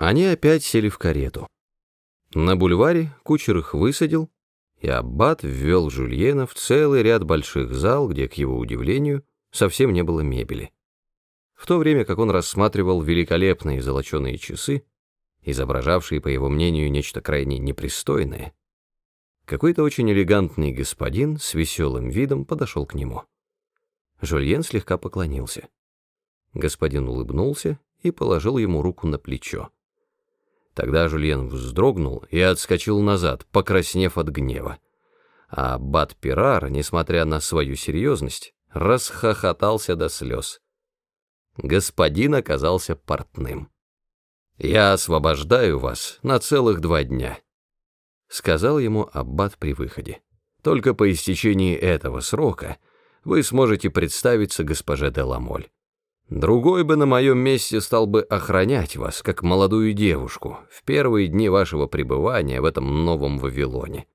Они опять сели в карету. На бульваре кучер их высадил, и Аббат ввел Жульена в целый ряд больших зал, где, к его удивлению, совсем не было мебели. В то время как он рассматривал великолепные золоченые часы, изображавшие, по его мнению, нечто крайне непристойное, какой-то очень элегантный господин с веселым видом подошел к нему. Жульен слегка поклонился. Господин улыбнулся и положил ему руку на плечо. Тогда Жульен вздрогнул и отскочил назад, покраснев от гнева. А Бат Пирар, несмотря на свою серьезность, расхохотался до слез. Господин оказался портным. «Я освобождаю вас на целых два дня», — сказал ему Аббат при выходе. «Только по истечении этого срока вы сможете представиться госпоже де Ламоль. Другой бы на моем месте стал бы охранять вас, как молодую девушку, в первые дни вашего пребывания в этом новом Вавилоне.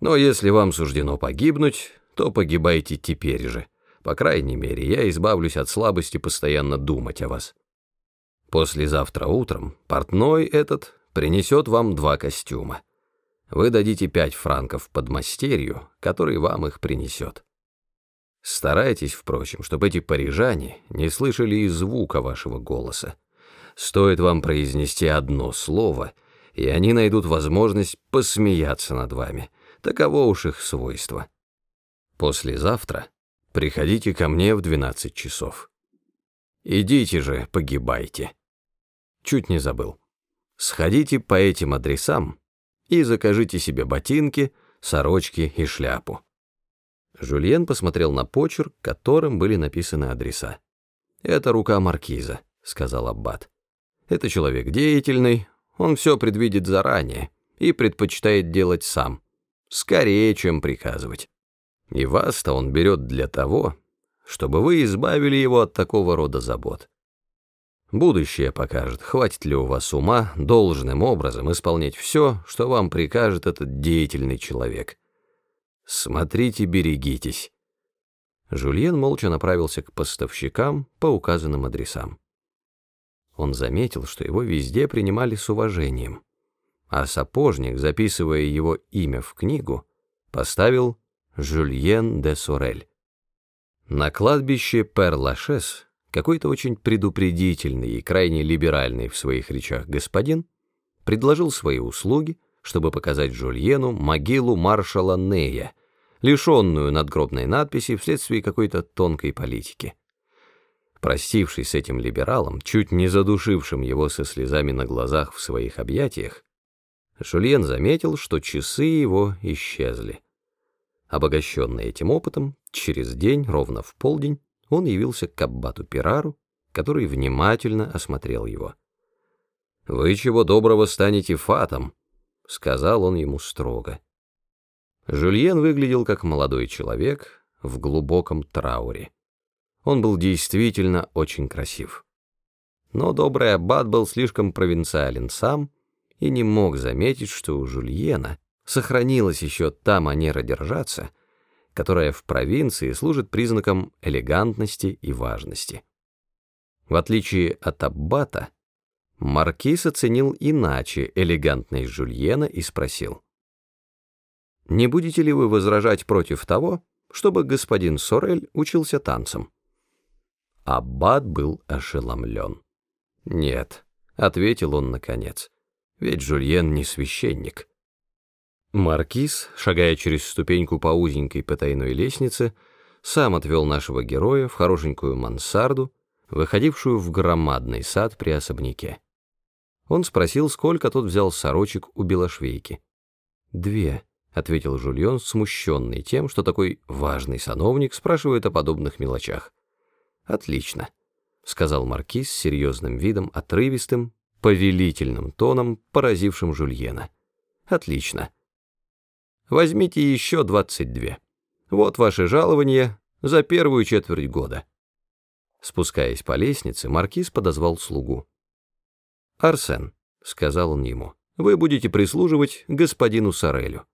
Но если вам суждено погибнуть, то погибайте теперь же. По крайней мере, я избавлюсь от слабости постоянно думать о вас. Послезавтра утром портной этот принесет вам два костюма. Вы дадите пять франков под мастерью, который вам их принесет. Старайтесь, впрочем, чтобы эти парижане не слышали и звука вашего голоса. Стоит вам произнести одно слово, и они найдут возможность посмеяться над вами. Таково уж их свойство. Послезавтра приходите ко мне в 12 часов. Идите же, погибайте. Чуть не забыл. Сходите по этим адресам и закажите себе ботинки, сорочки и шляпу. Жульен посмотрел на почерк, которым были написаны адреса. «Это рука маркиза», — сказал Аббат. «Это человек деятельный, он все предвидит заранее и предпочитает делать сам, скорее, чем приказывать. И вас-то он берет для того, чтобы вы избавили его от такого рода забот. Будущее покажет, хватит ли у вас ума должным образом исполнять все, что вам прикажет этот деятельный человек». Смотрите, берегитесь. Жульен молча направился к поставщикам по указанным адресам. Он заметил, что его везде принимали с уважением, а сапожник, записывая его имя в книгу, поставил «Жульен де Сорель». На кладбище Пер-Лашес какой-то очень предупредительный и крайне либеральный в своих речах господин предложил свои услуги, чтобы показать Жульену могилу маршала Нея, лишенную надгробной надписи вследствие какой-то тонкой политики. Простившись с этим либералом, чуть не задушившим его со слезами на глазах в своих объятиях, Жульен заметил, что часы его исчезли. Обогащенный этим опытом, через день, ровно в полдень, он явился к аббату Пирару, который внимательно осмотрел его. «Вы чего доброго станете фатом», — сказал он ему строго. Жюльен выглядел как молодой человек в глубоком трауре. Он был действительно очень красив. Но добрый аббат был слишком провинциален сам и не мог заметить, что у Жюльена сохранилась еще та манера держаться, которая в провинции служит признаком элегантности и важности. В отличие от аббата, Маркиз оценил иначе элегантность Жульена и спросил. «Не будете ли вы возражать против того, чтобы господин Сорель учился танцам?» Аббат был ошеломлен. «Нет», — ответил он наконец, — «ведь Жульен не священник». Маркиз, шагая через ступеньку по узенькой потайной лестнице, сам отвел нашего героя в хорошенькую мансарду, выходившую в громадный сад при особняке. Он спросил, сколько тот взял сорочек у белошвейки. «Две», — ответил Жульон, смущенный тем, что такой важный сановник спрашивает о подобных мелочах. «Отлично», — сказал маркиз с серьезным видом, отрывистым, повелительным тоном, поразившим Жульена. «Отлично. Возьмите еще двадцать две. Вот ваше жалование за первую четверть года». Спускаясь по лестнице, маркиз подозвал слугу. «Арсен», — сказал он ему, — «вы будете прислуживать господину Сорелю».